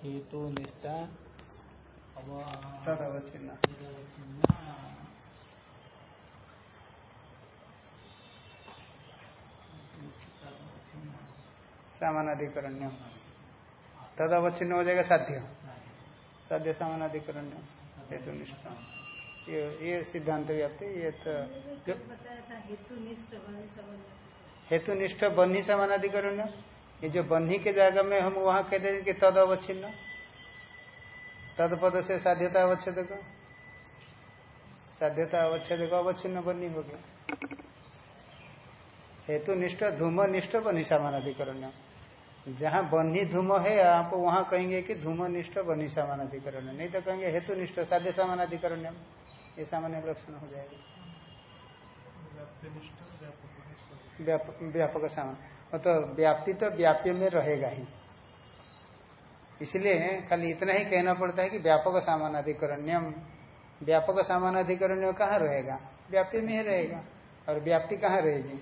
हेतु निष्ठा तद अवच्छिन्न सामानाधिकरण्य तद अवच्छिन्न हो जाएगा साध्य। साध्य सामानाधिकरण्य हेतु निष्ठा। ये ये सिद्धांत व्याप्ति ये तो हेतुनिष्ठ बन्ही समानाधिकरण। ये जो बन्ही के जगह में हम वहाँ कहते हैं कि तद अवच्छिन्न। तद पद से साध्यता अवच्छेद को। साध्यता अवच्छेद को अवच्छिन्न बन्ही हो गया। हेतुनिष्ठ धूमनिष्ठ बन्ही समानाधिकरण। जहाँ बन्ही धूम है आप वहाँ कहेंगे कि धूमनिष्ठ बन्ही समानाधिकरण। नहीं तो कहेंगे हेतु निष्ठ साध्य समानाधिकरण। ये सामान्य लक्षण हो जाएगा। व्यापक सामान तो व्याप्ति तो व्याप्य में रहेगा ही। इसलिए खाली इतना ही कहना पड़ता है कि व्यापक सामान सामानाधिकरण्यम, व्यापक सामान सामानाधिकरण्य कहाँ रहेगा? व्याप्य में ही रहेगा। और व्याप्ति कहाँ रहेगी?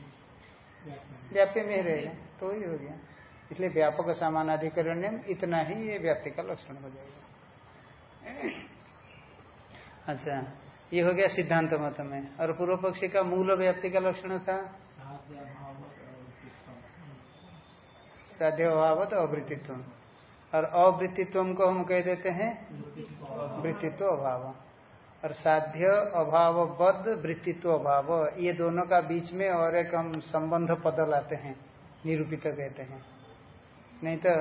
व्याप्य में ही रहेगा। तो ही हो गया। इसलिए व्यापक सामान सामानाधिकरण्यम, इतना ही ये व्याप्ति का लक्षण हो जाएगा। अच्छा ये हो गया सिद्धांत मत में। और पूर्व पक्षी का मूल व्याप्ति का लक्षण था? साध्य अभावत अवृत्तित्व और अवृत्तित्व को हम कह देते हैं वृत्तित्व अभाव और साध्य अभाव बद वृत्तित्व अभाव ये दोनों का बीच में और एक हम संबंध पद लाते हैं, निरूपित कहते हैं। नहीं तो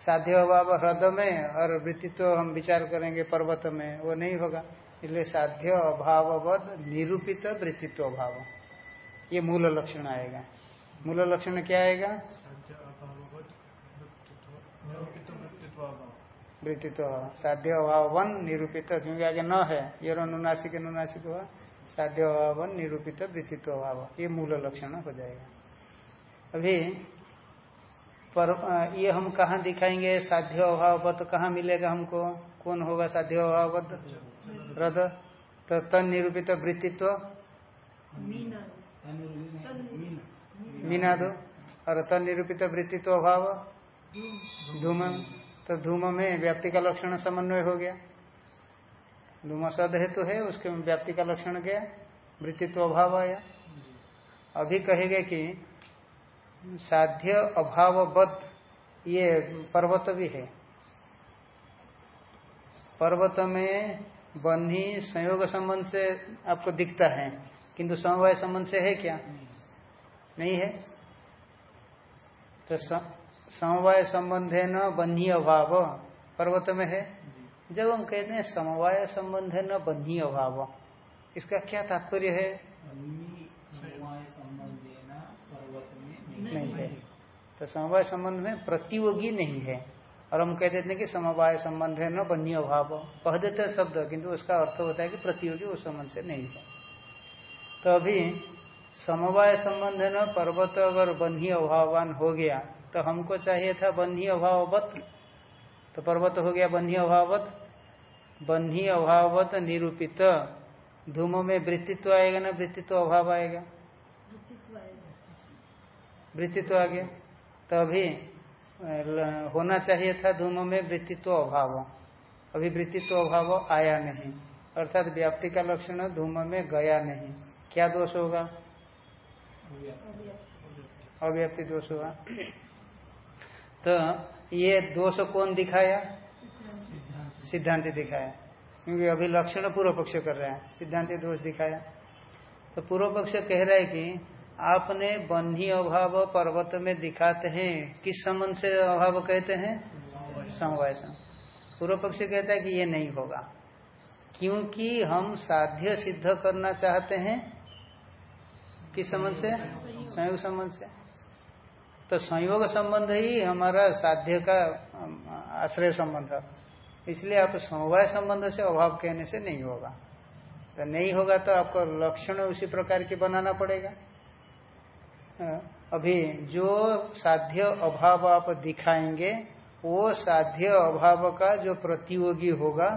साध्य अभाव ह्रद में और वृत्तित्व हम विचार करेंगे पर्वत में, वो नहीं होगा। इसलिए साध्य अभाववद निरूपित वृत्तित्व अभाव ये मूल लक्षण आएगा। मूल लक्षण क्या आएगा? वृत्तित्व साध्य अभावन निरूपित, क्योंकि आगे न है, ये नुनासिक नुनासिक हुआ साध्य अभावन निरूपित वृत्तित्व अभाव ये मूल लक्षण हो जाएगा। अभी पर ये हम कहाँ दिखाएँगे? साध्य अभाव तो कहाँ मिलेगा हमको? कौन होगा साध्य अभाव रद। तो तन निरूपित वृत्तित्व? मीना दो और तन निरूपित वृत्तित्व अभाव धूम। तो धूम में व्याप्ति का लक्षण समन्वय हो गया। धूम सद हेतु है, उसके व्याप्ति का लक्षण गया वृत्तित्व अभाव आया। अभी कहेगा कि साध्य अभावबद्ध ये पर्वत भी है। पर्वत में बन्ही संयोग संबंध से आपको दिखता है, किंतु समवाय संबंध से है क्या? नहीं है। तो समवाय संबंध है न, बन्ही अभाव, पर्वत में है। जब हम कहते हैं समवाय संबंध है न, बन्ही अभाव, इसका क्या तात्पर्य है? नहीं है। तो समवाय संबंध में प्रतियोगी नहीं है। और हम कह देते हैं कि समवाय संबंध है न, बन्ही अभाव, कह देते हैं शब्द, किंतु उसका अर्थ होता है कि प्रतियोगी उस संबंध से नहीं है। तो अभी समवाय संबंध है न, पर्वत अगर बन्ही अभावान हो गया तो हमको चाहिए था बन्ही अभाववत। तो पर्वत हो गया बन्ही अभावत बन्ही अभावत निरूपित। धूम में वृत्तित्व आएगा ना, वृत्तित्व अभाव आएगा। वृत्तित्व आ गया तो अभी होना चाहिए था धूम में वृत्तित्व अभाव। अभी वृत्तित्व अभाव आया नहीं। अर्थात व्याप्ति का लक्षण धूम में गया नहीं। क्या दोष होगा? अव्याप्ति दोष होगा। तो ये दोष कौन दिखाया? सिद्धांत दिखाया। क्योंकि अभी लक्षण पूर्व पक्ष कर रहा है। सिद्धांत दोष दिखाया। तो पूर्व पक्ष कह रहा है कि आपने बन्ही अभाव पर्वत में दिखाते हैं। किस संबंध से अभाव कहते हैं? समवाय पूर्व पक्ष कहता है कि ये नहीं होगा। क्योंकि हम साध्य सिद्ध करना चाहते हैं। किस संबंध से? संयोग संबंध से। तो संयोग संबंध ही हमारा साध्य का आश्रय संबंध इसलिए आप समवाय संबंध से अभाव कहने से नहीं होगा। तो नहीं होगा तो आपको लक्षण उसी प्रकार की बनाना पड़ेगा। अभी जो साध्य अभाव आप दिखाएँगे वो साध्य अभाव का जो प्रतियोगी होगा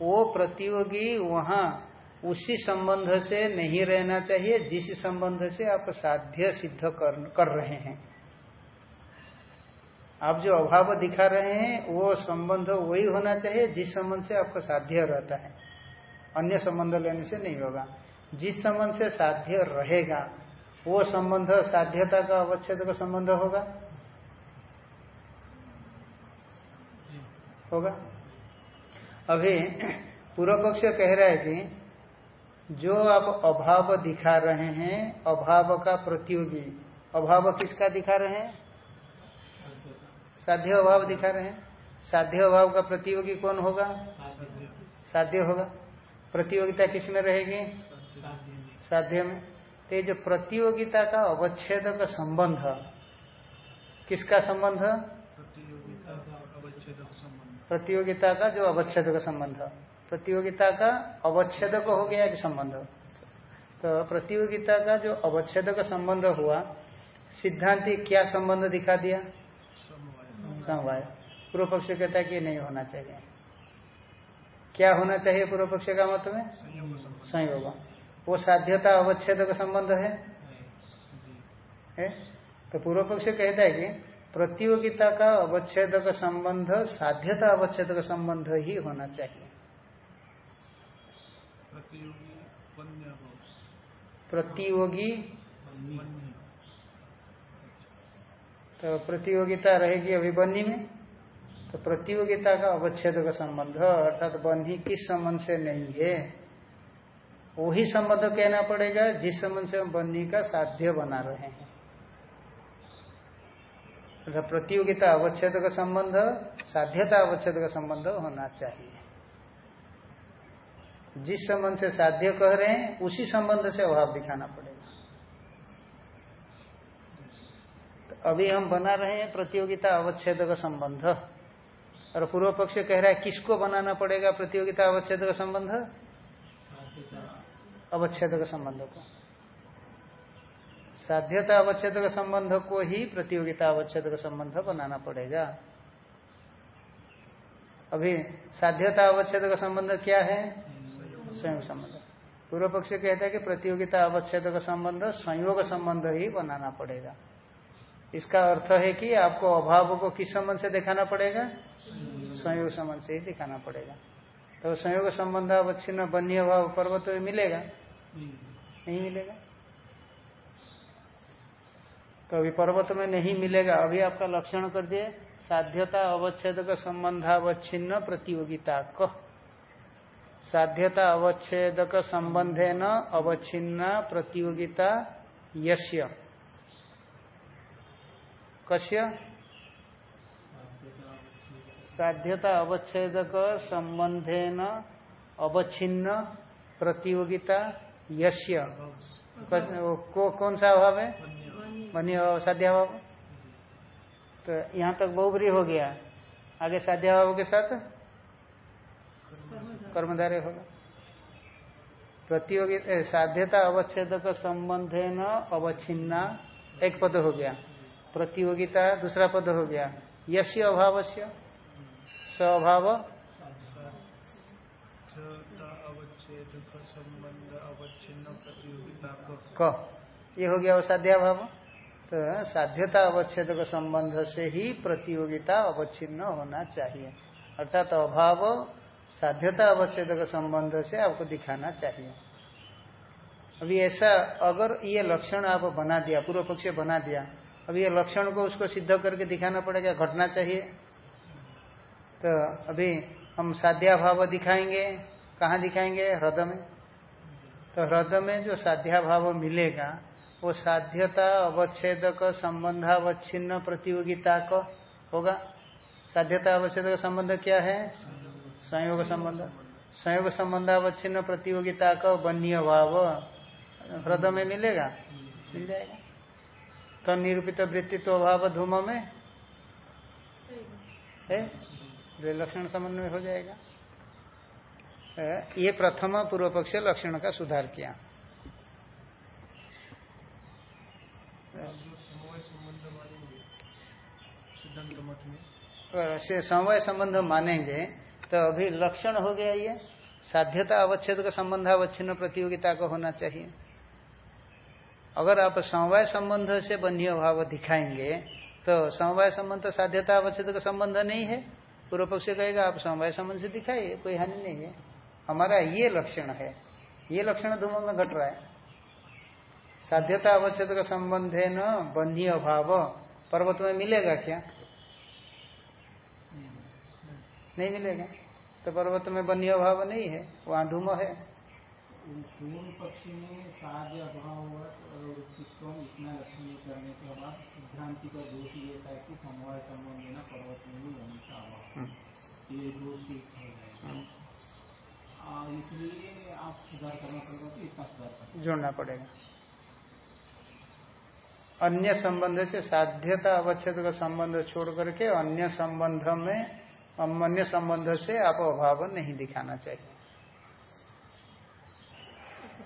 वो प्रतियोगी वहाँ उसी संबंध से नहीं रहना चाहिए जिस संबंध से आप साध्य सिद्ध कर, कर रहे हैं। आप जो अभाव दिखा रहे हैं, वो संबंध वही होना चाहिए जिस संबंध से आपका साध्य रहता है। अन्य संबंध लेने से नहीं होगा। जिस संबंध से साध्य रहेगा, वो संबंध साध्यता का अवच्छेद का संबंध होगा? होगा। अभी पूर्व पक्ष कह रहा है कि जो आप अभाव दिखा रहे हैं, अभाव का प्रतियोगी, अभाव किसका दिखा रहे हैं? साध्य अभाव दिखा रहे हैं। साध्य अभाव का प्रतियोगी कौन होगा? साध्य होगा। प्रतियोगिता किसमें रहेगी? साध्य में। तो जो प्रतियोगिता का अवच्छेद का संबंध, किसका संबंध? प्रतियोगिता का जो अवच्छेद का संबंध। प्रतियोगिता का अवच्छेद हो गया कि संबंध। तो प्रतियोगिता का जो अवच्छेद का संबंध हुआ, सिद्धांति क्या संबंध दिखा दिया? समवाय पूर्व पक्ष कहता है कि नहीं होना चाहिए। क्या होना चाहिए पूर्व पक्ष का मत में? संयोग वो साध्यता अवच्छेद का संबंध है? है? तो पूर्व पक्ष कहता है कि प्रतियोगिता का अवच्छेद का संबंध साध्यता अवच्छेद का संबंध ही होना चाहिए। प्रतियोगी तो प्रतियोगिता रहेगी अभी बन्ही में। तो प्रतियोगिता का अवच्छेद का संबंध, अर्थात बन्ही किस संबंध से नहीं है, वही संबंध कहना पड़ेगा, जिस संबंध से हम बन्ही का साध्य बना रहे हैं। अर्थात प्रतियोगिता अवच्छेद का संबंध, साध्यता अवच्छेद का संबंध होना चाहिए। जिस संबंध से साध्य कह रहे हैं, उसी संबंध से अभाव दिखाना पड़ेगा। अभी हम बना रहे हैं प्रतियोगिता अवच्छेद का संबंध। और पूर्व पक्ष कह रहा है, किसको बनाना पड़ेगा प्रतियोगिता अवच्छेद का संबंध? अवच्छेद का संबंध को। साध्यता अवच्छेद का संबंध को ही प्रतियोगिता अवच्छेद का संबंध बनाना पड़ेगा। अभी साध्यता अवच्छेद का संबंध क्या है? संयोग संबंध। पूर्व पक्ष कहता है कि प्रतियोगिता अवच्छेद का संबंध, संयोग संबंध ही बनाना पड़ेगा। इसका अर्थ है कि आपको अभाव को किस संबंध से दिखाना पड़ेगा? संयोग संबंध से ही दिखाना पड़ेगा। तो संयोग संबंध अवच्छिन्न बन्य अभाव पर्वत में मिलेगा? नहीं मिलेगा। तो अभी पर्वत में नहीं मिलेगा, अभी आपका लक्षण कर दिए। साध्यता अवच्छेद का संबंधावच्छिन्न प्रतियोगिता क। साध्यता अवच्छेद का संबंधे न अवच्छिन्न प्रतियोगिता यश्य कश्य? साध्यता अवच्छेदक संबंधे न अवच्छिन्न प्रतियोगिता यश्य। को कौन सा अभाव है? बनी साध्या भाव तो यहाँ तक बहुबरी हो गया। आगे साध्या भाव के साथ कर्मधारे होगा। प्रतियोगिता साध्यता अवच्छेदक संबंधे न अवच्छिन्ना एक पद हो गया। प्रतियोगिता दूसरा पद हो गया। यश अभाव से स्वभाव क। ये हो गया वो साध्या भाव तो साध्यता अवच्छेद का संबंध से ही प्रतियोगिता अवच्छिन्न होना चाहिए। अर्थात तो अभाव साध्यता अवच्छेद का संबंध से आपको दिखाना चाहिए। अभी ऐसा अगर ये लक्षण आप बना दिया पूर्व पक्ष बना दिया अब ये लक्षण को उसको सिद्ध करके दिखाना पड़ेगा, घटना चाहिए। तो अभी हम साध्या भाव दिखाएँगे। कहाँ दिखाएँगे? हृदय में। तो हृदय में जो साध्या भाव मिलेगा, वो साध्यता अवच्छेदक संबंधावच्छिन्न प्रतियोगिता का होगा। साध्यता अवच्छेद का संबंध क्या है? संयोग संबंध। संयोग संबंधावच्छिन्न प्रतियोगिता का बन्य भाव हृदय में मिलेगा? मिल जाएगा। तो निरूपित वृत्तित्व अभाव धूम में है लक्षण में हो? जाएगा ये प्रथम पूर्व पक्ष लक्षण का सुधार किया। से संबंध मानेंगे तो अभी लक्षण हो गया ये। साध्यता अवच्छेद का संबंध अवच्छिन्न प्रतियोगिता का होना चाहिए। अगर आप समवाय संबंध से बन्ही भाव दिखाएँगे तो समवाय संबंध साध्यता अवच्छेद का संबंध नहीं है। पूर्व पक्ष कहेगा, आप समवाय संबंध से दिखाइए, कोई हानि नहीं है। हमारा ये लक्षण है। ये लक्षण धूमों में घट रहा है। साध्यता अवच्छेद का संबंध है न बंधी अभाव पर्वत में मिलेगा क्या? नहीं मिलेगा। तो पर्वत में बन्ही अभाव नहीं है, वहाँ धूम है। पूर्ण पक्षी में साध्य अभाव और इतना लक्षण करने के बाद सिद्धांति का दोष ये था कि समवाय संबंध न पर्वत में भी वंश अभाव हम्म। ये दोष हम्म। इसलिए आप सुधार करना पड़ेगा तो इतना सुधार जोड़ना पड़ेगा। अन्य संबंध से साध्यता अवच्छेद का संबंध छोड़ करके अन्य संबंध में अन्य संबंध से आप अभाव नहीं दिखाना चाहिए।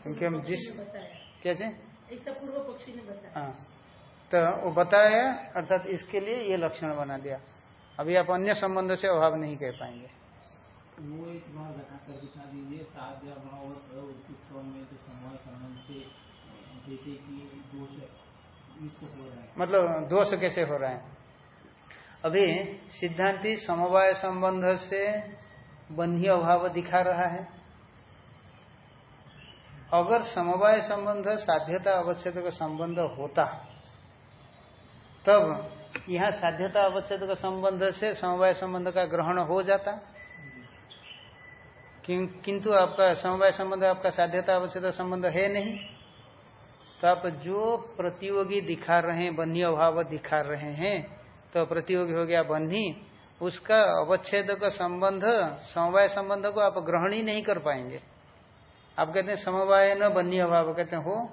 क्योंकि हम जिस कैसे? ऐसा पूर्व पक्षी ने बताया। हाँ। तो वो बताया अर्थात इसके लिए ये लक्षण बना दिया। अभी आप अन्य संबंध से अभाव नहीं कह पाएँगे। मतलब दोष कैसे हो रहा है? अभी सिद्धांति समवाय संबंध से बंधी अभाव दिखा रहा है। अगर समवाय संबंध साध्यता अवच्छेद का संबंध होता, तब यहाँ साध्यता अवच्छेद का संबंध से समवाय संबंध का ग्रहण हो जाता। किंतु आपका समवाय संबंध, आपका साध्यता अवच्छेद संबंध है नहीं तो आप जो प्रतियोगी दिखा रहे हैं बन्ही अभाव दिखा रहे हैं तो प्रतियोगी हो गया बन्ही उसका अवच्छेद का संबंध, समवाय संबंध को आप ग्रहण ही नहीं कर पाएँगे। आप कहते हैं समवाय न बन्ही अभाव कहते हैं हो।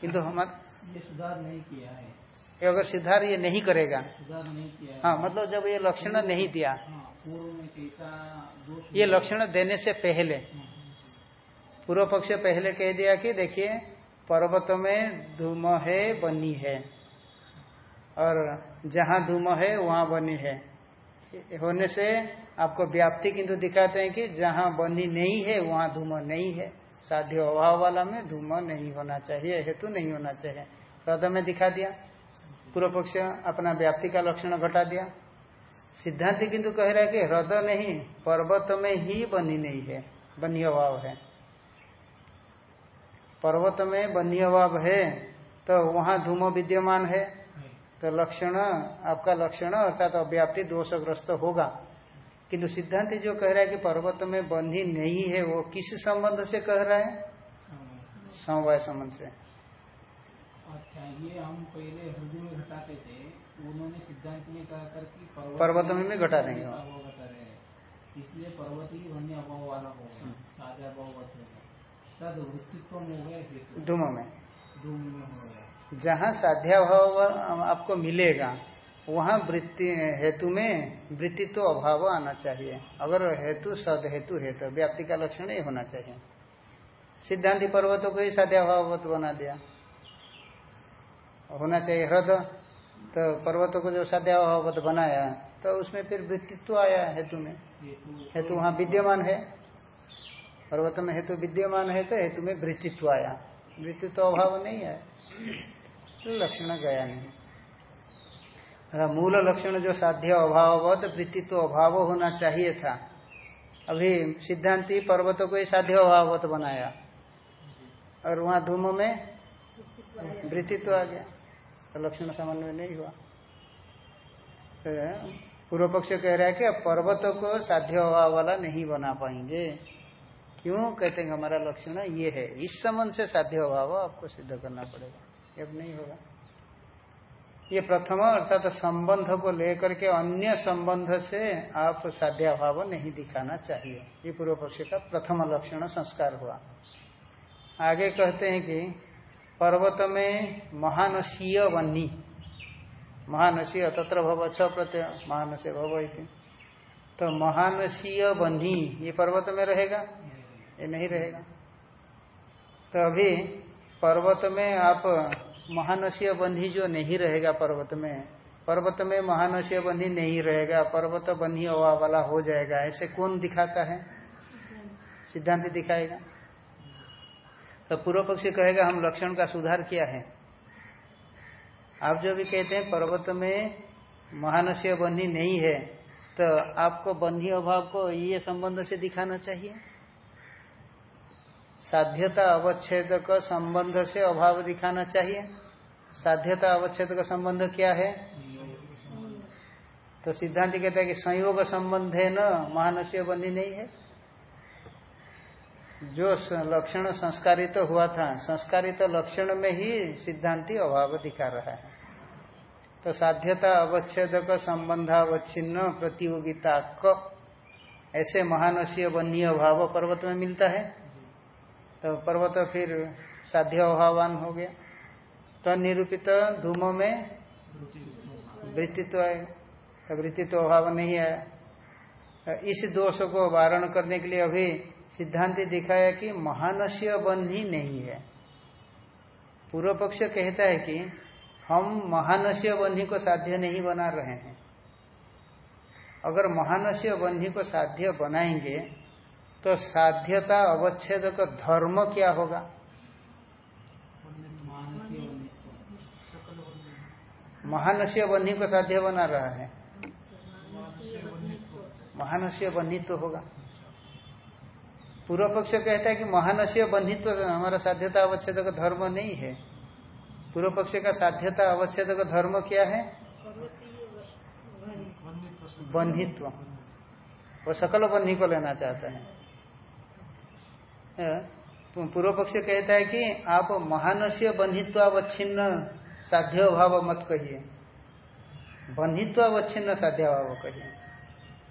किंतु हमारे सुधार नहीं किया है। अगर सुधार ये नहीं करेगा। सुधार नहीं किया हाँ। मतलब जब ये लक्षण नहीं दिया। हाँ, ये लक्षण देने से पहले। हाँ। पूर्व पक्ष पहले कह दिया कि देखिए पर्वत में धूम है बनी है। और जहाँ धूम है वहाँ बनी है। होने से आपको व्याप्ति किंतु दिखाते हैं कि जहाँ बनी नहीं है वहाँ धूम नहीं है। साध्य अभाव वाला में धूम नहीं होना चाहिए हेतु नहीं होना चाहिए। हृदय में दिखा दिया पूर्व पक्ष अपना व्याप्ति का लक्षण घटा दिया। सिद्धांत किंतु कह रहा है कि हृदय नहीं पर्वत में ही बनी नहीं है बनी अभाव है। पर्वत में बनी अभाव है तो वहाँ धूम विद्यमान है। तो लक्षण आपका लक्षण अर्थात तो अव्याप्ति दोषग्रस्त होगा। किंतु सिद्धांत जो कह रहा है कि पर्वत में बंधी नहीं है वो किस संबंध से कह रहा है? समवाय संबंध से। अच्छा ये हम पहले हृदय में घटाते थे उन्होंने सिद्धांत में कहा कर कि पर्वत में भी घटा देंगे। इसलिए पर्वत ही वन्य अभाव वाला होगा हम्म। साझा अभाव धूम में। हो गया। जहाँ साध्याभाव आपको मिलेगा वहाँ वृत्ति, हेतु में वृत्ति तो अभाव आना चाहिए। अगर हेतु सद हेतु है तो व्याप्ति का लक्षण ही होना चाहिए। सिद्धांति पर्वतों को ही साध्याभावत बना दिया। होना चाहिए हृदय तो पर्वतों को जो साध्याभावत बनाया तो उसमें फिर वृत्तित्व आया हेतु में। हेतु वहाँ विद्यमान है। पर्वत में हेतु विद्यमान है तो हेतु में वृत्तित्व आया। वृत्तित्व अभाव नहीं है। तो लक्षण गया नहीं। मूल लक्षण जो साध्य अभाव वृत्तित्व अभाव होना चाहिए था। अभी सिद्धांति पर्वतों को ही साध्य अभावत बनाया। और वहाँ धूम में वृत्तित्व आ गया। तो लक्षण समन्वय नहीं हुआ। तो पूर्व पक्ष कह रहा है कि पर्वतों को साध्य अभाव वाला नहीं बना पाएँगे। क्यों? कहते हैं हमारा लक्षण ये है, इस संबंध से साध्य अभाव आपको सिद्ध करना पड़ेगा। अब नहीं होगा। ये प्रथम अर्थात संबंध को लेकर के अन्य संबंध से आप साध्याभाव नहीं दिखाना चाहिए। ये पूर्व पक्ष का प्रथम लक्षण संस्कार हुआ। आगे कहते हैं कि पर्वत में महानसीय बन्नी महानसीय तत्र भव छ प्रत्यय महानस्य भव तो महानसीय बन्ही ये पर्वत में रहेगा? ये नहीं रहेगा। तो अभी पर्वत में आप महानसीय बंधी जो नहीं रहेगा पर्वत में पर्वत में महानसीय बंधी नहीं रहेगा, पर्वत बंधी हवा वाला हो जाएगा, ऐसे कौन दिखाता है? सिद्धांत दिखाएगा। तो पूर्व पक्षी कहेगा, हम लक्षण का सुधार किया है। आप जो भी कहते हैं, पर्वत में महानस्य बंधी नहीं है तो आपको बंधी अभाव को ये संबंध से दिखाना चाहिए। साध्यता अवच्छेद का संबंध से अभाव दिखाना चाहिए। साध्यता अवच्छेद का संबंध क्या है? तो सिद्धांत कहता है कि संयोग संबंध है न महानस्य बनी नहीं है। जो लक्षण संस्कारित तो हुआ था, संस्कारित तो लक्षण में ही सिद्धांति अभाव दिखा रहा है। तो साध्यता अवच्छेद का संबंधावच्छिन्न प्रतियोगिता क, ऐसे महानसीय बन्य भाव पर्वत में मिलता है। तो पर्वत फिर साध्य अभावान हो गया। तो निरूपित धूमों में वृत्तित्व आएगा वृत्तित्व अभाव नहीं आया इस दोष को वारण करने के लिए अभी सिद्धांत दिखाया कि महानस्य बन ही नहीं है। पूर्व पक्ष कहता है कि हम महानस्य बन्ही को साध्य नहीं बना रहे हैं। अगर महानस्य बन्ही को साध्य बनाएँगे तो साध्यता अवच्छेद का धर्म क्या होगा? महानस्य बन्ही को साध्य बना रहा है। महानस्य बन्ही तो होगा। पूर्व पक्ष कहता है कि महानस्य बंधित्व तो हमारा साध्यता अवच्छेद का धर्म नहीं है। पूर्व पक्ष का साध्यता अवच्छेद का धर्म क्या है? बंधित्व वो सकल बन्ही को लेना चाहता है। पूर्व पक्ष कहता है कि आप महानस्य बंधित्व अवच्छिन्न साध्य अभाव मत कहिए। बंधित्व अवच्छिन्न साध्याभाव कहिए।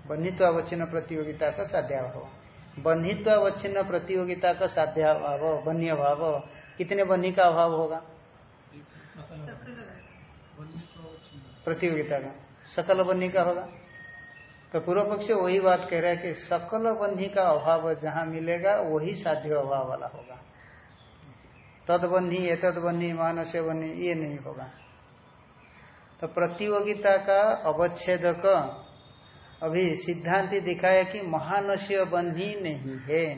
बंधित्व अवच्छिन्न प्रतियोगिता का साध्याभाव। बन्हीत्व अवच्छिन्न प्रतियोगिता का साध्या भाव बन्य भाव कितने बन्ही का अभाव होगा? प्रतियोगिता का। सकल बन्ही का होगा? तो पूर्व पक्ष वही बात कह रहा है कि सकल बन्ही का अभाव जहाँ मिलेगा वही साध्य अभाव वाला होगा। तदबन्ही एतद बन्ही मानस्य बन्ही ये नहीं होगा। तो प्रतियोगिता का अवच्छेद का अभी सिद्धांति दिखाया कि महानस्य बंधी नहीं है।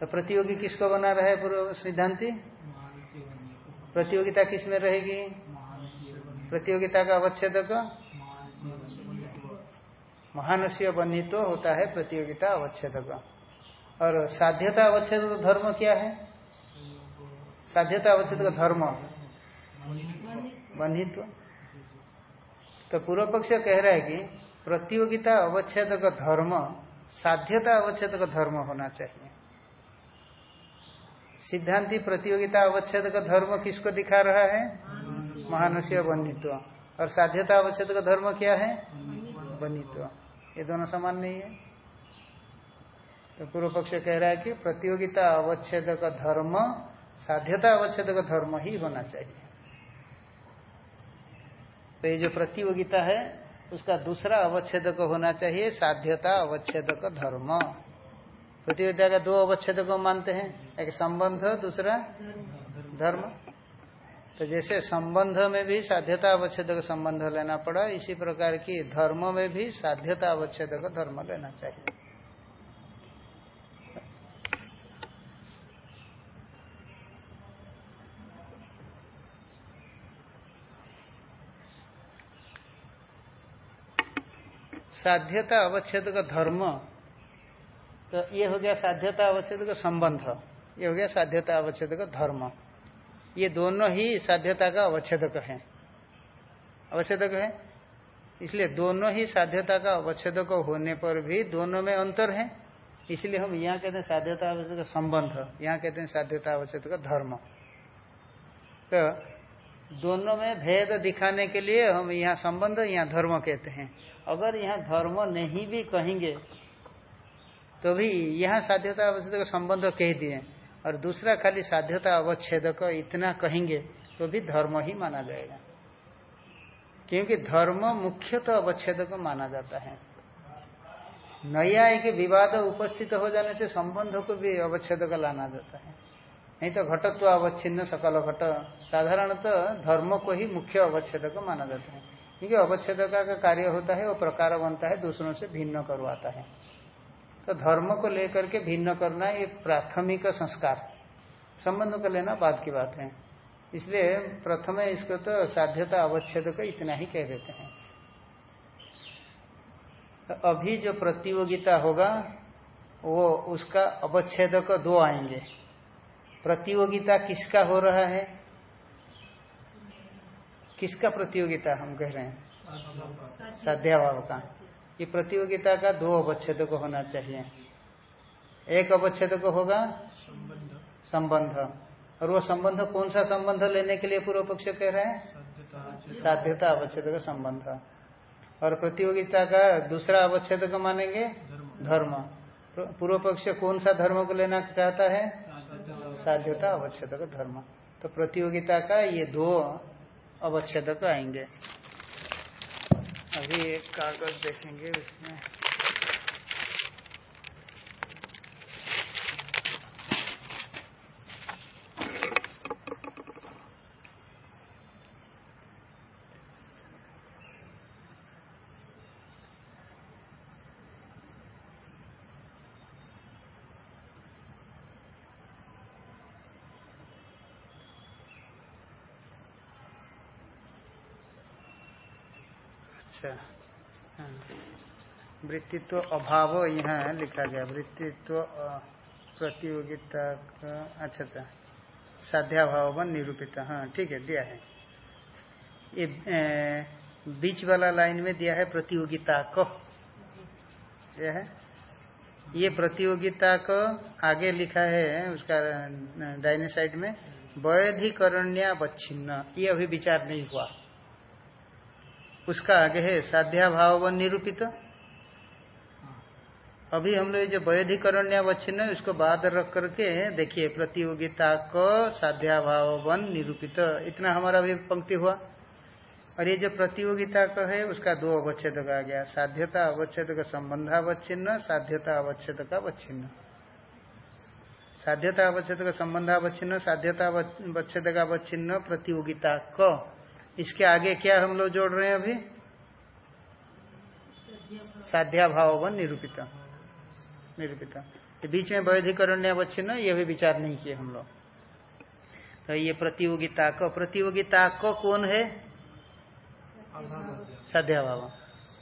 तो प्रतियोगी किसको बना रहा है पूर्व सिद्धांति? प्रतियोगिता किसमें रहेगी? प्रतियोगिता का अवच्छेद का महानस्य बनी तो होता है प्रतियोगिता अवच्छेद का और साध्यता अवच्छेद का धर्म क्या है? साध्यता अवच्छेद का धर्म। बंधित्व तो पूर्व पक्ष कह रहा है कि प्रतियोगिता अवच्छेद का धर्म, साध्यता अवच्छेद का धर्म होना चाहिए। सिद्धांति प्रतियोगिता अवच्छेद का धर्म किसको दिखा रहा है? महानुष्य बनित्व और साध्यता अवच्छेद का धर्म क्या है? बनित्व ये दोनों समान नहीं है। तो पूर्व पक्ष कह रहा है कि प्रतियोगिता अवच्छेद का धर्म, साध्यता अवच्छेद का धर्म ही होना चाहिए। तो ये जो प्रतियोगिता है, उसका दूसरा अवच्छेद होना चाहिए, साध्यता अवच्छेद धर्म। प्रतियोगिता का दो अवच्छेद को मानते हैं, एक संबंध, दूसरा धर्म। तो जैसे संबंध में भी साध्यता अवच्छेद का संबंध लेना पड़ा, इसी प्रकार की धर्म में भी साध्यता अवच्छेद का धर्म लेना चाहिए। साध्यता अवच्छेद का धर्म तो ये हो गया साध्यता अवच्छेद का संबंध, ये हो गया साध्यता अवच्छेद का धर्म। ये दोनों ही साध्यता का अवच्छेदक है। अवच्छेदक है? इसलिए दोनों ही साध्यता का अवच्छेदक होने पर भी दोनों में अंतर है। इसलिए हम यहाँ कहते हैं साध्यता आवश्यक संबंध, यहाँ कहते हैं साध्यता आवश्यक का धर्म। तो दोनों में भेद दिखाने के लिए हम यहाँ संबंध, यहाँ धर्म कहते हैं। अगर यहाँ धर्म नहीं भी कहेंगे तो भी यहाँ साध्यता अवच्छेद का संबंध कह दिए। और दूसरा खाली साध्यता अवच्छेद को इतना कहेंगे तो भी धर्म ही माना जाएगा। क्योंकि धर्म मुख्य तो अवच्छेद को माना जाता है। नया एक विवाद उपस्थित हो जाने से संबंध को भी अवच्छेद का लाना जाता है। नहीं तो घटत्व अवच्छिन्न, सकल घट, साधारणतः धर्म को ही मुख्य अवच्छेद को माना जाता है। क्योंकि अवच्छेद का कार्य होता है, वो प्रकार बनता है, दूसरों से भिन्न करवाता है। तो धर्म को लेकर के भिन्न करना ये प्राथमिक संस्कार। संबंध को लेना बाद की बात है। इसलिए प्रथम इसको तो साध्यता अवच्छेद को इतना ही कह देते हैं। तो अभी जो प्रतियोगिता होगा वो उसका अवच्छेद को दो आएँगे। प्रतियोगिता किसका हो रहा है? किसका प्रतियोगिता हम कह रहे हैं? साध्याभाव का। ये प्रतियोगिता का दो अवच्छेद को होना चाहिए। एक अवच्छेद को होगा संबंध। और वो संबंध कौन सा संबंध लेने के लिए पूर्व पक्ष कह रहे हैं? साध्यता अवच्छेद का संबंध। और प्रतियोगिता का दूसरा अवच्छेद को मानेंगे? धर्म। पूर्व पक्ष कौन सा धर्म को लेना चाहता है? साध्यता अवच्छेद का धर्म। तो प्रतियोगिता का ये दो अवच्छेद आएँगे। अभी एक कागज़ देखेंगे उसमें। अच्छा। हाँ। वृत्तित्व अभाव यहाँ लिखा गया। वृत्तित्व प्रतियोगिता का अच्छा अच्छा। साध्याभाव निरूपित। हाँ ठीक है, दिया है। ये बीच वाला लाइन में दिया है प्रतियोगिता को। यह है। ये प्रतियोगिता को आगे लिखा है उसका डाइने साइड में वैधिकरण्यावच्छिन्न ये अभी विचार नहीं हुआ। उसका आगे है साध्याभाव निरूपित अभी हम लोग जो वैधिकरण वैधिकरण्यावच्छिन्न है, उसको बाद रख करके देखिए, प्रतियोगिता को वन निरूपित इतना हमारा भी पंक्ति हुआ। और ये जो प्रतियोगिता का है, उसका दो अवच्छेद आ गया। साध्यता अवच्छेद का संबंधावच्छिन्न, साध्यता अवच्छेद का अवच्छिन्न साध्यता अवच्छेद का संबंधावच्छिन्न, साध्यता अवच्छेद का अवच्छिन्न प्रतियोगिता क। इसके आगे क्या हम लोग जोड़ रहे हैं अभी? साध्याभाव निरूपित। निरूपित। बीच में वैधिकरण अवच्छिन्न ये भी विचार नहीं किए हम लोग। तो ये प्रतियोगिता को प्रतियोगिता को कौन है? साध्याभाव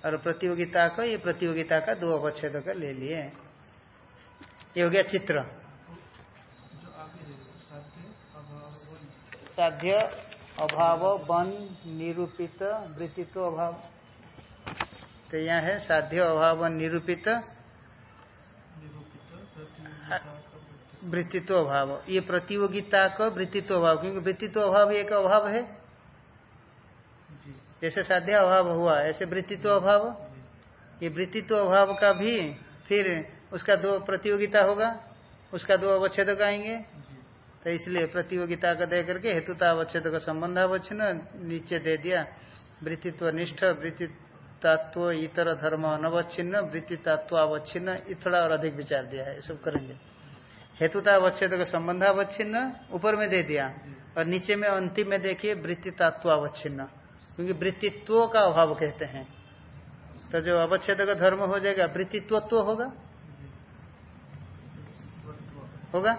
और प्रतियोगिता को, ये प्रतियोगिता का दो अवच्छेद का ले लिए। ये हो गया चित्र। साध्य अभाव वन निरूपित, वृत्तित्व अभाव। तो यहाँ है साध्य अभाव, निरूपित। वृत्तित्व अभाव। ये प्रतियोगिता का वृत्तित्व अभाव, क्योंकि वृत्तित्व अभाव एक अभाव है। जैसे साध्य अभाव हुआ, ऐसे वृत्तित्व अभाव। ये वृत्तित्व अभाव का भी फिर उसका दो प्रतियोगिता होगा, उसका दो अवच्छेद आएँगे तो इसलिए प्रतियोगिता का दे करके हेतुता अवच्छेद का संबंध अवच्छिन्न नीचे दे दिया। वृत्तित्व निष्ठ वृत्तित्व इतर धर्म अनवच्छिन्न वृत्तित्व अवच्छिन्न थोड़ा और अधिक विचार दिया है, सब करेंगे। हेतुता अवच्छेद का संबंध अवच्छिन्न, ऊपर में दे दिया और नीचे में अंतिम में देखिए वृत्तित्व अवच्छिन्न, क्योंकि वृत्तित्व का अभाव कहते हैं। तो जो अवच्छेद का धर्म हो जाएगा वृत्तित्व होगा? होगा?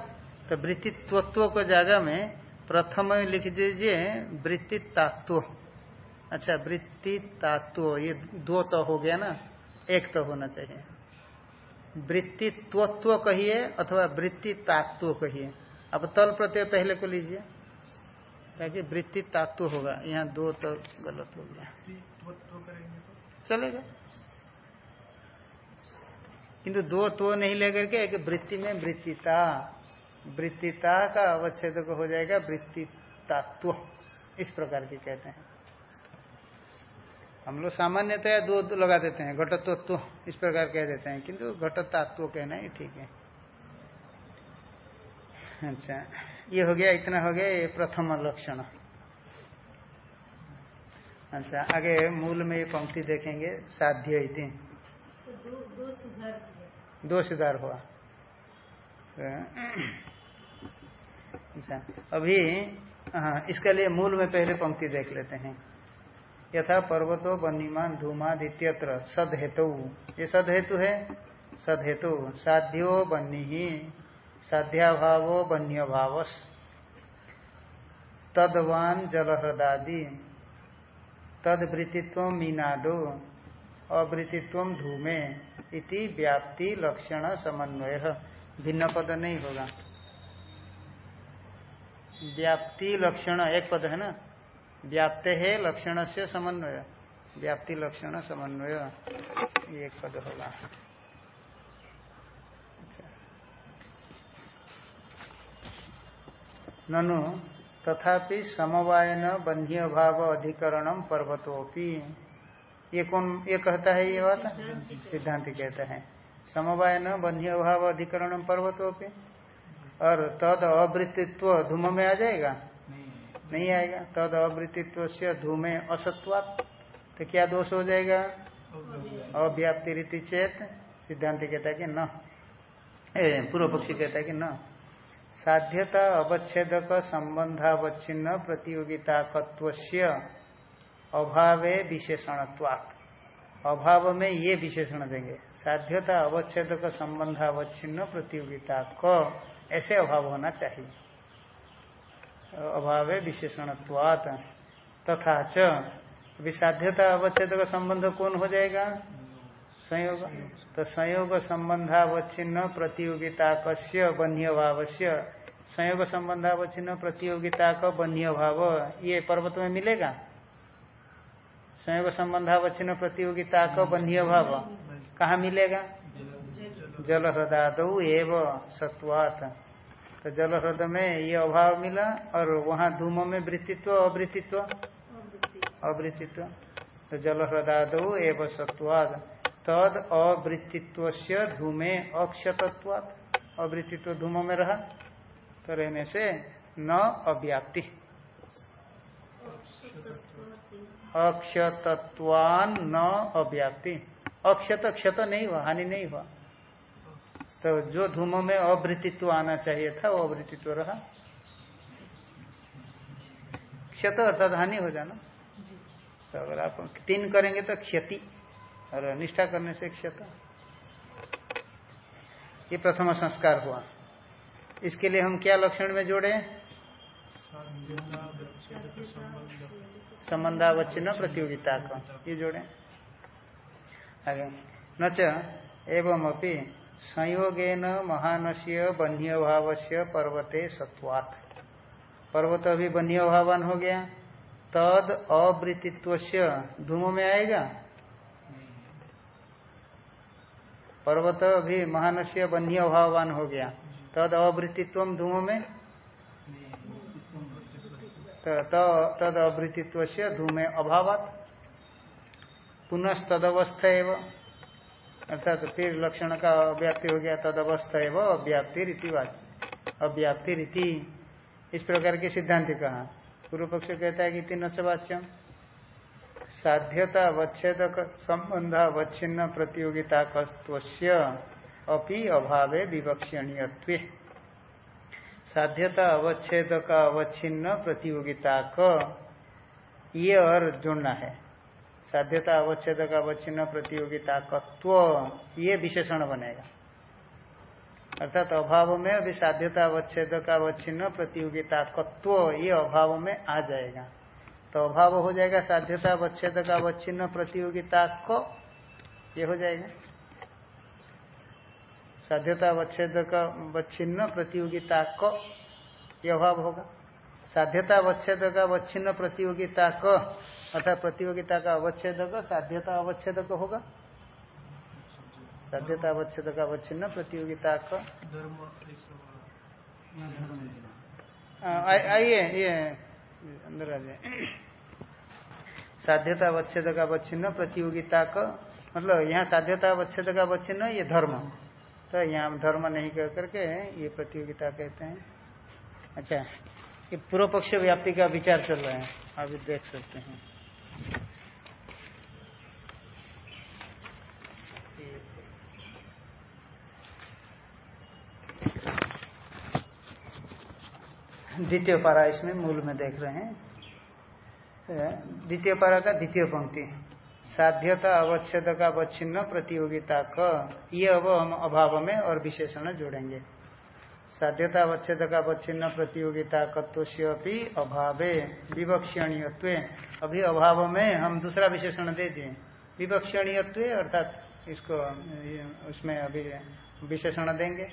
तो वृत्ति तत्व को जगह में प्रथम लिख दीजिए वृत्ति तात्व अच्छा वृत्ति तात्व ये दो तो हो गया ना एक तो होना चाहिए। वृत्ति तत्व कहिए अथवा वृत्ति तात्व कहिए। अब तल प्रत्यय पहले को लीजिए ताकि वृत्ति तात्व होगा। यहाँ दो तो गलत हो गया। चलेगा। किंतु दो तो नहीं लेकर के एक वृत्ति में वृत्तिता। वृत्तिता का अवच्छेद हो जाएगा वृत्तितात्व। इस प्रकार की कहते हैं। हम लोग सामान्यतया दो, लगा देते हैं घटत्व इस प्रकार कह देते हैं। किंतु घटतात्व कहना ही ठीक है। अच्छा ये हो गया इतना हो गया ये प्रथम लक्षण। अच्छा आगे मूल में ये पंक्ति देखेंगे साध्य इति। तो दो, दो सुधार दो सुधार हुआ। अच्छा। अभी इसके लिए मूल में पहले पंक्ति देख लेते हैं। यथा पर्वतो बनीमान धूमाद इत्यत्र सद हेतु ये सद हेतु है? सद हेतु साध्यो बन्नी ही साध्याभावो बन्य भावस तदवान जलहृदादि। तदवृत्तित्व मीनादो। अवृत्तित्व धूमे। इति व्याप्ति लक्षण समन्वय। भिन्न पद नहीं होगा। व्याप्ति लक्षण, एक पद है ना? व्याप्त है लक्षण से समन्वय। व्याप्ति लक्षण समन्वय। एक पद होगा। ननु, तथापि समवायन बंध्य भाव अधिकरणम पर्वतोपि। ये कौन, ये कहता है ये बात? सिद्धांत कहता है। समवायन बंध्य भाव अधिकरणम पर्वतोपि। और तद अवृत्तित्व धूम में आ जाएगा? नहीं नहीं आएगा। तद अवृत्तित्व से धूमे असत्वात। तो क्या दोष हो जाएगा? अव्याप्ति रीति चेत। सिद्धांत कहता है कि न। पूर्व पक्षी कहता है कि न। साध्यता अवच्छेदक संबंधावच्छिन्न प्रतियोगिता अभावे विशेषणत्वात्। अभाव में ये विशेषण देंगे। साध्यता अवच्छेदक संबंधावच्छिन्न प्रतियोगिता क ऐसे अभाव होना चाहिए। अभाव विशेषण तथा च। विसाध्यता अवच्छेद का संबंध कौन हो जाएगा? संयोग। तो संयोग संबंधावच्छिन्न प्रतियोगिता भाव से संयोग संबंधावच्छिन्न प्रतियोगिता का बन्य भाव ये पर्वत में मिलेगा? संयोग संबंधावच्छिन्न प्रतियोगिता का बन्य भाव कहाँ मिलेगा? जल हृदाद एवं सत्वात तो जल हृदय में ये अभाव मिला और वहाँ धूम में वृत्तित्व अवृत्तित्व? अवृत्तित्व। तो जल हृदाद एवं सत्वाद तद अवृत्तित्व से धूमे अक्षतत्वाद अवृत्तित्व धूम में रहा। तो रहने से न अव्याप्ति। अक्षतत्वान न अव्याप्ति। अक्षत क्षत नहीं हुआ हानि नहीं हुआ। तो जो धूम में अवृत्तित्व आना चाहिए था वो अवृत्तित्व रहा। क्षत अर्थात हानि हो जाना। तो अगर आप तीन करेंगे तो क्षति और निष्ठा करने से क्षत। ये प्रथम संस्कार हुआ। इसके लिए हम क्या लक्षण में जोड़े? संबंधावच्छिन्न प्रतियोगिता का। ये जोड़े। आगे। न एवं अपनी संयोगेन महानस्य बन्य भाव से पर्वते सत्वात। पर्वत अभी बन्य भावान हो गया। तद अवृत्तित्व से धूम में आएगा? पर्वत अभी महानस्य बन्य भावान हो गया। तद अवृत्तित्व धूम में? तद अवृत्तित्व से धूमे अभावात। पुनः तदवस्था एवं। अर्थात तो फिर लक्षण का अव्याप्ति हो गया तद अवस्था है वो अव्याप्ति रीतिवाच अव्याप्ति रीति, इस प्रकार के सिद्धांत कहा। पूर्व पक्ष कहता है कि तीन वाच्यम। साध्यता अवच्छेद संबंध अवच्छिन्न प्रतियोगिता अपि अभावे विवक्षणीय साध्यता अवच्छेद का अवच्छिन्न प्रतियोगिता का ये और जोड़ना है। साध्यता अवच्छेद का अवच्छिन्न, प्रतियोगिता, कत्व, ये विशेषण बनेगा। अर्थात अभाव में अभी साध्यता अवच्छेद का अवच्छिन्न, प्रतियोगिता, कत्व, ये अभाव में आ जाएगा। तो अभाव हो जाएगा साध्यता अवच्छेद का अवच्छिन्न, प्रतियोगिता, को, ये हो जाएगा। साध्यता अवच्छेद का अवच्छिन्न, प्रतियोगिता, को, ये अभाव होगा। साध्यता अवच्छेद का अवच्छिन्न, प्रतियोगिता, को अर्थात प्रतियोगिता का अवच्छेद साध्यता अवच्छेद होगा। साध्यता अवच्छेद का अवच्छिन्न प्रतियोगिता का। आइए ये अंदर आ जाए साध्यता अवच्छेद का अवच्छिन्न प्रतियोगिता का मतलब यहाँ साध्यता अवच्छेद का अवच्छिन्न ये धर्म। तो यहाँ धर्म नहीं कह करके ये प्रतियोगिता कहते हैं। अच्छा ये पूर्व पक्ष व्याप्ति का विचार चल रहा है अभी देख सकते हैं। द्वितीय पारा इसमें मूल में देख रहे हैं। द्वितीय पारा का द्वितीय पंक्ति। साध्यता अवच्छेद का अवच्छिन्न, प्रतियोगिता का। ये अब हम अभाव में और विशेषण जोड़ेंगे। साध्यता अवच्छेद का अवच्छिन्न प्रतियोगिता कत्वस्यपि अभावे, विवक्षणीयत्व। अभी अभाव में हम दूसरा विशेषण दे दिए। विवक्षणीयत्व अर्थात इसको उसमें अभी विशेषण देंगे।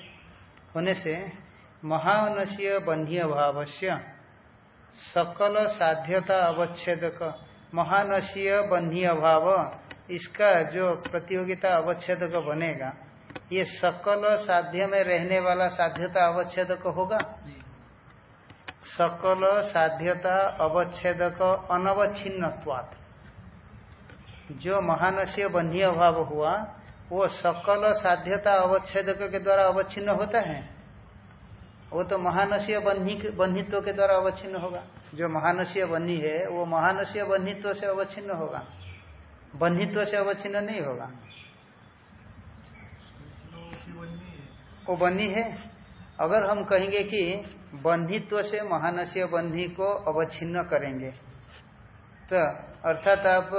होने से महानसीय बंधी अभाव सकल साध्यता अवच्छेद महानसीय बंधी अभाव, इसका जो प्रतियोगिता अवच्छेद बनेगा ये सकल साध्य में रहने वाला साध्यता अवच्छेदक होगा। सकल साध्यता अवच्छेदक अनवच्छिन्न जो महानस्य बंधी अभाव हुआ, वो सकल साध्यता अवच्छेदक के द्वारा अवच्छिन्न होता है। वो तो महानस्य बन्हीत्व के द्वारा अवच्छिन्न होगा। जो महानस्य बन्ही है, वो महानस्य बन्हीत्व से अवच्छिन्न होगा। बन्हीत्व से अवच्छिन्न नहीं होगा। वो बन्ही है। अगर हम कहेंगे कि बंधित्व से महानस्य बंधी को अवच्छिन्न करेंगे तो अर्थात आप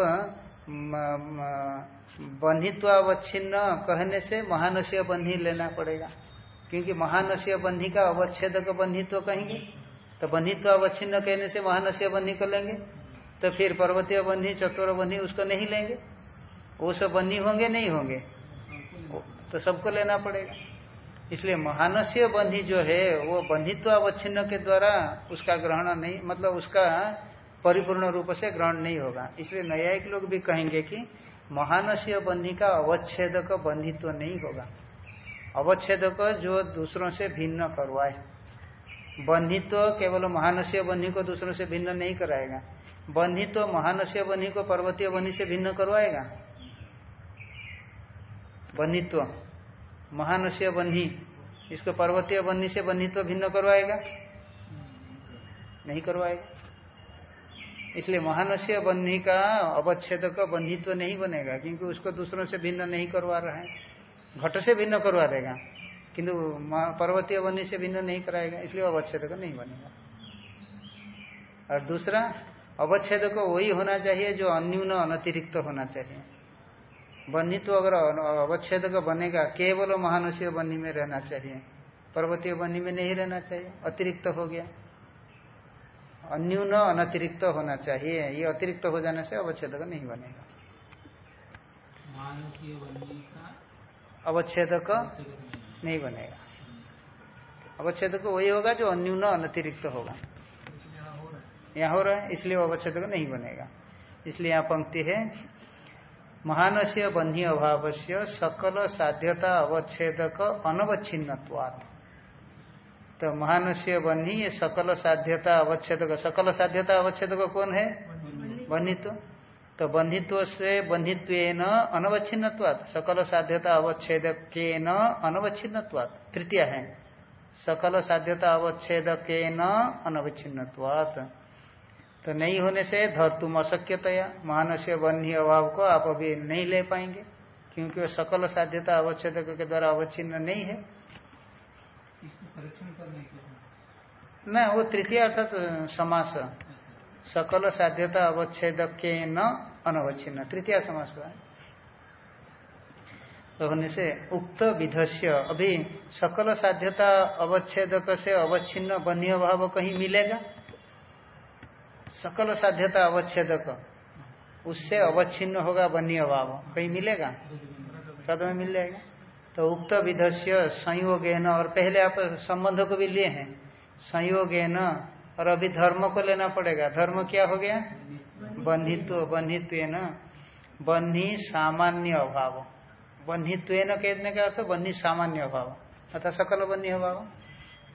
बंधित्व अवच्छिन्न कहने से महानस्य बन्ही लेना पड़ेगा। क्योंकि महानस्य बन्ही का अवच्छेद बंधित्व कहेंगे तो बंधित्व अवच्छिन्न कहने से महानस्य बन्ही को लेंगे तो फिर पर्वतीय बन्ही चतुर बन्ही उसको नहीं लेंगे। वो सब बन्ही होंगे, नहीं होंगे तो सबको लेना पड़ेगा। इसलिए महानस्य बंधी जो है, वो बंधित्व अवच्छिन्न के द्वारा उसका ग्रहण नहीं मतलब उसका परिपूर्ण रूप से ग्रहण नहीं होगा। इसलिए न्यायिक लोग भी कहेंगे कि महानस्य बंधी का अवच्छेदक बंधित्व नहीं होगा। अवच्छेदक जो दूसरों से भिन्न करवाए। बंधित्व केवल महानस्य बन्ही को दूसरों से भिन्न नहीं कराएगा। बंधित्व महानस्य बन्ही को पर्वतीय बन्ही से भिन्न करवाएगा। बंधित्व। महानस्य बन्ही। इसको पर्वतीय बन्ही से बन्ही तो भिन्न करवाएगा। नहीं करवाएगा। इसलिए महानस्य बन्ही का अवच्छेद का बन्ही तो नहीं बनेगा, क्योंकि उसको दूसरों से भिन्न नहीं करवा रहा है। घट से भिन्न करवा देगा, किंतु पर्वतीय बन्ही से भिन्न नहीं कराएगा, इसलिए अवच्छेद का नहीं बनेगा। और दूसरा अवच्छेद को वही होना चाहिए जो अन्यून अनतिरिक्त होना चाहिए। बन्ही तो अगर अवच्छेद का बनेगा केवल महानुष्य बन्ही में रहना चाहिए। पर्वतीय बन्ही में नहीं रहना चाहिए। अतिरिक्त हो गया। अन्यून अनतिरिक्त होना चाहिए। ये अतिरिक्त हो जाने से अवच्छेद का नहीं बनेगा। अवच्छेद का नहीं बनेगा। अवच्छेद को वही होगा जो अन्यून अनतिरिक्त होगा। यहाँ हो रहा है इसलिए अवच्छेद का नहीं बनेगा। इसलिए यहाँ पंक्ति है महानस्य बन्ही अभाव से सकल साध्यता अवच्छेदक अनवच्छिन्न तो महानस्य बन्ही ये सकल साध्यता अवच्छेदक सकल साध्यता अवच्छेदक कौन है बन्हित्व तो बन्धित्व से बन्धित्व अनवच्छिन्न सकल साध्यता अवच्छेदक अनवच्छिन्न तृतीय है सकल साध्यता अवच्छेदक अनवच्छिन्न तो नहीं होने से धर्तुम अशक्यतया महानस्य वन्य अभाव को आप अभी नहीं ले पाएँगे, क्योंकि वो सकल साध्यता अवच्छेद के द्वारा अवच्छिन्न नहीं है। न, वो तृतीय अर्थात समास। सकल साध्यता अवच्छेद के न अनवच्छिन्न। तृतीय समास हुआ। तो होने से उक्त विधस्य, अभी सकल साध्यता अवच्छेदक से अवच्छिन्न बन्य भाव कहीं मिलेगा? सकल साध्यता अवच्छेदक। उससे अवच्छिन्न होगा बन्य अभाव। कहीं मिलेगा? पद में मिल जाएगा। तो उक्त विधस्य संयोग और पहले आप संबंध को भी लिए हैं। संयोग और अभी धर्म को लेना पड़ेगा। धर्म क्या हो गया? बंधित्व बंधित्व बन्ही सामान्य अभाव। बंधित्व कहने का अर्थ, बन्ही सामान्य अभाव। अर्थात सकल बन्ही अभाव।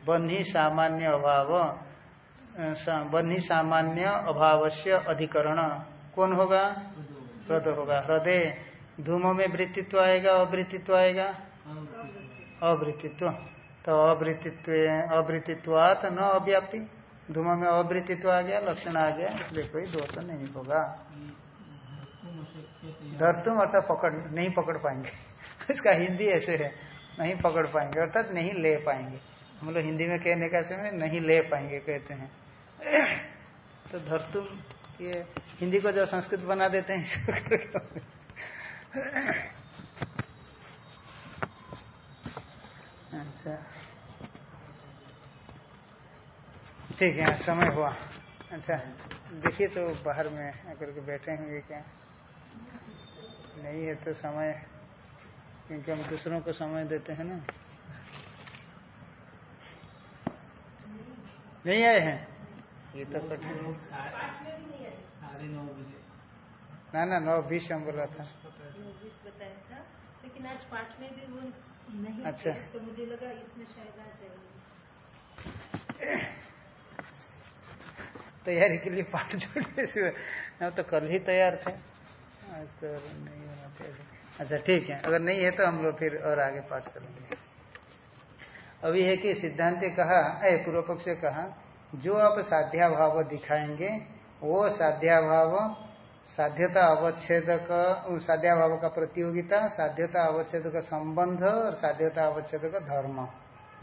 बन्ही सामान्य अभाव। बन्ही सामान्य अभाव से अधिकरण। कौन होगा? हृद होगा। हृदय धूम में वृत्तित्व आएगा, अवृत्तित्व आएगा? अवृत्तित्व। तो अवृत्तित्व, अवृत्तित्वात न अव्याप्ति। धूम में अवृत्तित्व आ गया, लक्षण आ गया। इसलिए कोई दोष नहीं होगा। धरतुम अर्थात पकड़, नहीं पकड़ पाएँगे। इसका हिंदी ऐसे है, नहीं पकड़ पाएँगे, अर्थात नहीं ले पाएँगे। हम लोग हिंदी में कहने का समय, नहीं ले पाएँगे, कहते हैं। तो धरतुम, ये हिंदी को जो संस्कृत बना देते हैं अच्छा। ठीक है, समय हुआ। अच्छा देखिए तो बाहर में आकर के बैठे होंगे क्या? नहीं है तो समय, क्योंकि हम दूसरों को समय देते हैं ना। नहीं आए हैं? ये तो कठिन साढ़े नौ बजे। ना ना नौ बीस हम बोला था। बताया था लेकिन आज पाठ में भी वो नहीं अच्छा। तो मुझे लगा इसमें शायद आ जाएगी। तैयारी के लिए पाठ जोड़े से हम तो कल ही तैयार थे। आज तो नहीं होना चाहिए। अच्छा ठीक है। अगर नहीं है तो हम लोग फिर और आगे पाठ करेंगे। अभी है कि सिद्धांत कहा पूर्व पक्ष कहा जो आप साध्याभाव दिखाएँगे, वो साध्याभाव, साध्यता अवच्छेद का साध्याभाव का प्रतियोगिता, साध्यता अवच्छेद का संबंध और साध्यता अवच्छेद का धर्म।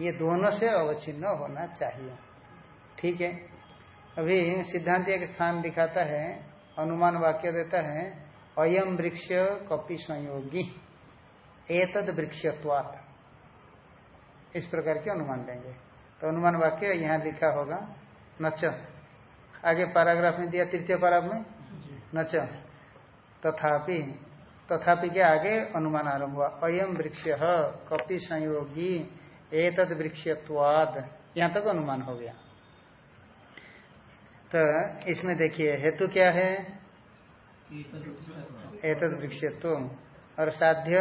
ये दोनों से अवच्छिन्न होना चाहिए। ठीक है? अभी सिद्धांत एक स्थान दिखाता है, अनुमान वाक्य देता है अयम वृक्ष कपि संयोगी, एतद वृक्षत्वात्। इस प्रकार के अनुमान लेंगे तो अनुमान वाक्य यहाँ लिखा होगा नच। आगे पैराग्राफ में दिया तृतीय पैराग्राफ में? नच। तथापि तथापि के आगे अनुमान आरंभ हुआ अयम वृक्ष कपि संयोगी एतद वृक्षत्वाद। यहाँ तक अनुमान हो गया। तो इसमें देखिए हेतु क्या है? एतद वृक्षत्व। और साध्य?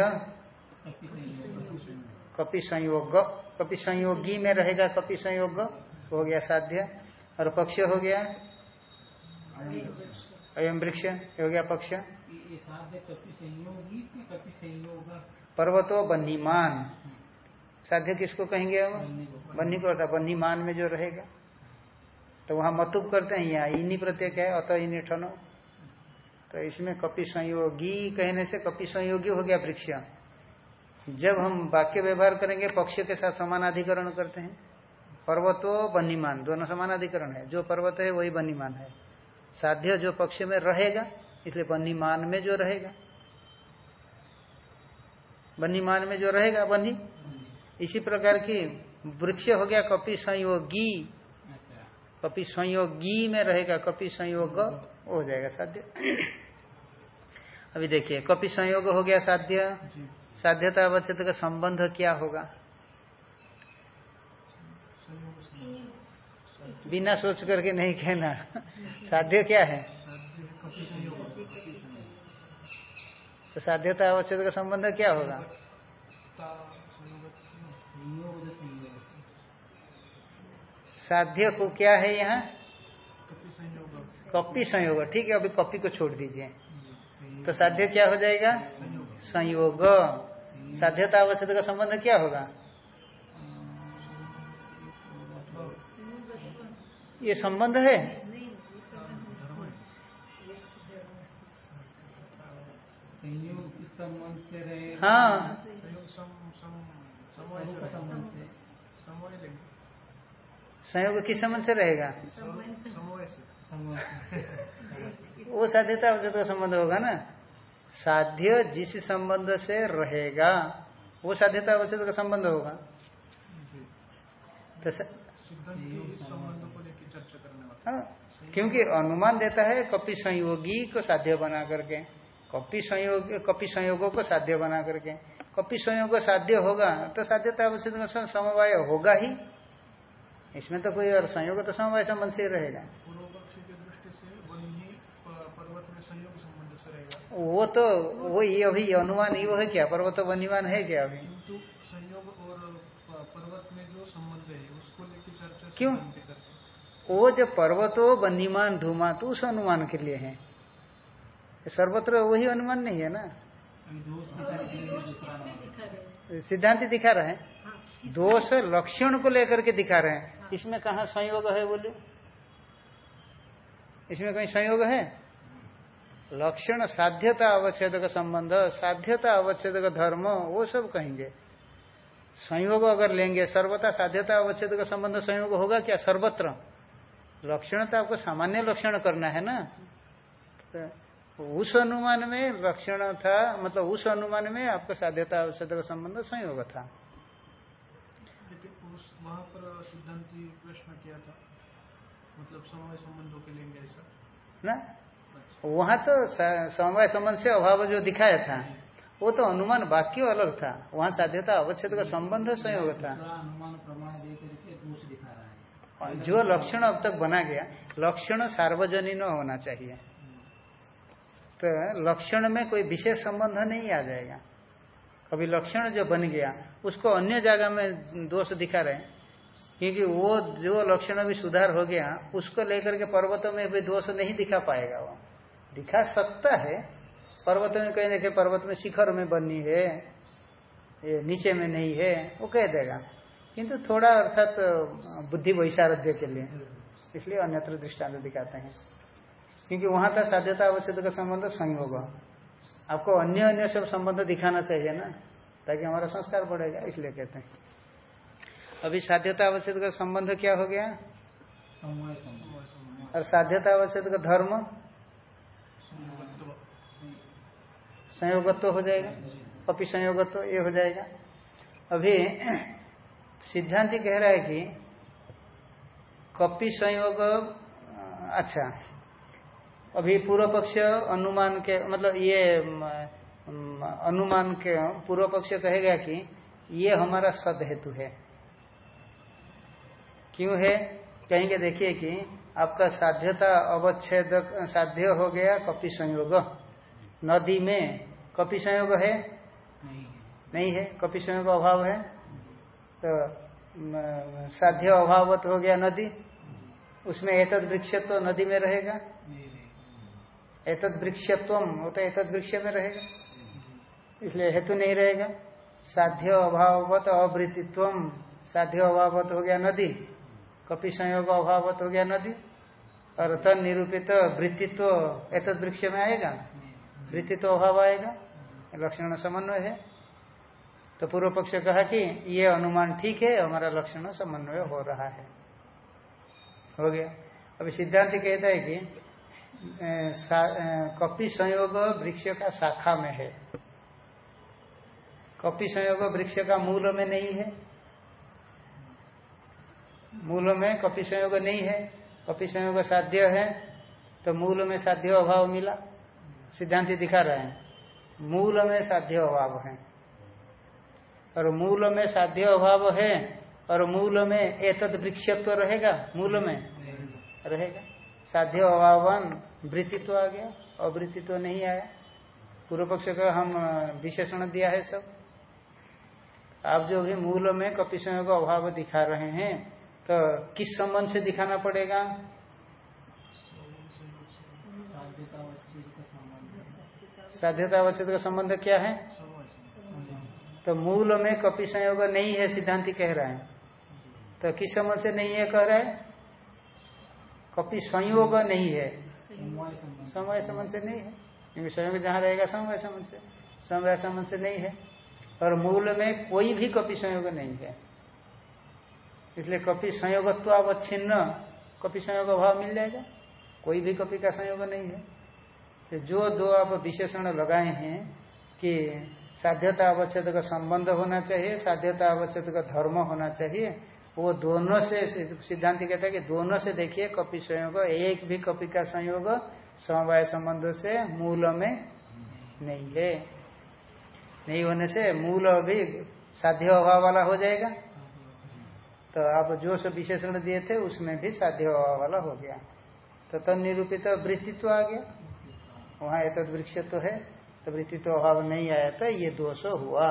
कपि संयोग। कपि संयोगी में रहेगा कपि संयोग हो गया साध्य। और पक्ष हो गया? अयम वृक्ष हो गया पक्ष। पर्वतो बन्नीमान। साध्य किसको कहेंगे हम बन्नी को। अर्थात बन्नीमान में जो रहेगा। तो वहाँ मतुब करते हैं, यहाँ इन्हीं प्रत्यय है, अतः इन्हीं ठनो। तो इसमें कपि संयोगी, कहने से कपि संयोगी हो गया वृक्ष। जब हम वाक्य व्यवहार करेंगे, पक्ष के साथ समानाधिकरण करते हैं। पर्वतो बन्नीमान दोनों समानाधिकरण है। जो पर्वत है, वही बनीमान है। साध्य जो पक्ष में रहेगा, इसलिए बन्नीमान में जो रहेगा। बनीमान में जो रहेगा, बनी। इसी प्रकार की वृक्ष हो गया, कपि संयोगी। कपि संयोगी में रहेगा, कपि संयोग हो जाएगा साध्य। अभी देखिए, कपि संयोग हो गया साध्य। साध्यता अवच्छेद का संबंध क्या होगा? बिना सोच करके नहीं कहना। साध्य क्या है? तो साध्यता अवच्छेद का संबंध क्या होगा? साध्य को क्या है यहाँ? कॉपी संयोग। ठीक है, अभी कॉपी को छोड़ दीजिए। तो साध्य क्या हो जाएगा? संयोग। साध्यता आवश्यक का संबंध क्या होगा? ये संबंध है? हाँ। संयोग किस संबंध से रहेगा? वो साध्यता आवश्यक का संबंध होगा ना? साध्य जिस संबंध से रहेगा वो साध्यता आवश्यक का संबंध होगा। तो हाँ, क्योंकि अनुमान देता है कपि संयोगी को साध्य बना करके कपि संयोग कपि संयोगों को साध्य बना करके। कपि संयोग साध्य होगा तो साध्यता आवश्यक का समवाय होगा ही। इसमें तो कोई और संयोग तो समवाय संबंध से रहेगा पूर्व पक्ष की दृष्टि से वन्य प- पर्वत में संयोग संबंध से रहेगा वो तो वो ये अभी अनुमान ही वो है क्या? पर्वत वन्यमान है क्या अभी? संयोग और पर्वत में जो संबंध है उसको लेकर चर्चा क्यों? हैं। वो जो पर्वतो बन्नीमान धूमा तो उस अनुमान के लिए है। सर्वत्र वही अनुमान नहीं है ना? हैं सिद्धांत दिखा रहे हैं? हाँ दोष लक्षण को लेकर के दिखा रहे हैं। इसमें कहा संयोग है बोलिए? इसमें कहीं संयोग है? लक्षण साध्यता अवच्छेद का संबंध साध्यता अवच्छेद का धर्म वो सब कहेंगे। संयोग अगर लेंगे सर्वता साध्यता अवच्छेद का संबंध संयोग होगा क्या? सर्वत्र। लक्षण तो आपको सामान्य लक्षण करना है ना? तो उस अनुमान में लक्षण था मतलब उस अनुमान में आपको साध्यता अवच्छेद का संबंध संयोग था। वहाँ पर सिद्धांति प्रश्न किया था मतलब समय संबंधों के लेंगे ऐसा। ना? वहाँ तो समवाय संबंध से अभाव जो दिखाया था, वो तो अनुमान वाक्य अलग था। वहाँ साध्यता अवच्छेद का संबंध संयोग था जो लक्षण अब तक बना गया, लक्षण सार्वजनिक होना चाहिए। तो लक्षण में कोई विशेष संबंध नहीं आ जाएगा। कभी लक्षण जो बन गया, उसको अन्य जगह में दोष दिखा रहे हैं। क्योंकि वो, जो लक्षण अभी सुधार हो गया, उसको लेकर के पर्वतों में भी दोष नहीं दिखा पाएगा वो। दिखा सकता है। पर्वत में कहीं देखे पर्वत में शिखर में बनी है ये नीचे में नहीं है वो कह देगा। किंतु थोड़ा अर्थात बुद्धि वैशारध्य के लिए। इसलिए अन्यत्र दृष्टांत दिखाते हैं। क्योंकि वहाँ तक साध्यता आवश्यक का संबंध संयोग। आपको अन्य अन्य सब संबंध दिखाना चाहिए ना ताकि हमारा संस्कार बढ़ेगा इसलिए कहते हैं। अभी साध्यता आवश्यक का संबंध क्या हो गया? और साध्यता आवश्यक का धर्म? संयोगत्व हो जाएगा, अपि संयोगत्व, ये हो जाएगा। अभी सिद्धांति कह रहा है कि कपि संयोग अच्छा अभी पूर्व पक्ष अनुमान के मतलब ये अनुमान के, पूर्व पक्ष कहेगा कि ये हमारा सद हेतु है। क्यों है? कहेंगे, देखिए कि आपका साध्यता अवच्छेद साध्य हो गया कपि संयोग। नदी में कपि संयोग है? नहीं है। नहीं है? कपि संयोग अभाव है? तो साध्य अभावत हो गया नदी। उसमें एतद वृक्षत्व तो नदी में रहेगा? रहेगा। एतद वृक्षत्व वो तो एतद वृक्ष में रहेगा। इसलिए हेतु नहीं रहेगा। साध्य अभावत अवृत्तित्व साध्य अभावत हो गया नदी। कपि संयोग अभावत हो गया नदी। और तन निरूपित वृत्तित्व एतद वृक्ष में आएगा? वृत्तित्व अभाव आएगा? लक्षण समन्वय है। तो पूर्व पक्ष कहा कि ये अनुमान ठीक है, हमारा लक्षण समन्वय हो रहा है। हो गया। अभी सिद्धांत कहता है कि कपि संयोग वृक्ष का शाखा में है। कपि संयोग वृक्ष का मूल में नहीं है। मूल में कपि संयोग नहीं है। कपि संयोग साध्य है तो मूल में साध्य अभाव मिला। सिद्धांत दिखा रहे हैं। मूल में साध्य अभाव है। और मूल में साध्य अभाव है और मूल में एतद वृक्षत्व रहेगा? मूल में? रहेगा। साध्य अभावन वृत्तित्व आ गया, अवृत्तित्व नहीं आया। पूर्व पक्ष का हम विशेषण दिया है सब। आप जो भी मूल में कपि संयोग अभाव दिखा रहे हैं तो किस संबंध से दिखाना पड़ेगा साध्यता वच्छेद का संबंध साध्यता अवच्छेद का संबंध क्या है? तो मूल में कपि संयोग नहीं है, सिद्धांति कह रहा है। तो किस संबंध से नहीं है कह रहा है? कपि संयोग नहीं है। समय संबंध से नहीं है। क्योंकि संयोग जहाँ रहेगा समय संबंध से। समय संबंध से नहीं है। और मूल में कोई भी कपि संयोग नहीं है। इसलिए कपि संयोगत्व अवच्छिन्न कपि संयोग अभाव मिल जाएगा। कोई भी कपि का संयोग नहीं है। जो दो आप विशेषण लगाए हैं कि साध्यता अवच्छेद का संबंध होना चाहिए, साध्यता अवच्छेद का धर्म होना चाहिए, वो दोनों से सिद्धांत कहता है कि दोनों से देखिए कपि संयोग, एक भी कपि का संयोग समवाय संबंध से मूल में नहीं है। नहीं होने से मूल अभी साध्य अभाव वाला हो जाएगा। तो आप जो सब विशेषण दिए थे, उसमें भी साध्य अभाव वाला हो गया। तो तब निरूपित वृत्तित्व आ गया। वहाँ वृक्ष है तो वृत्ति तो अभाव नहीं आया था, ये दोष हुआ।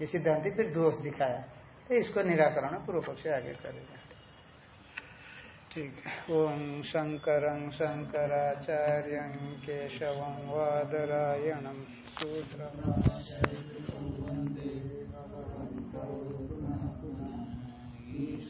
ये सिद्धांति फिर दोष दिखाया। तो इसको निराकरण पूर्व पक्ष आगे करेगा ठीक ओम शंकर शंकराचार्य केशव वादरायण। सूत्र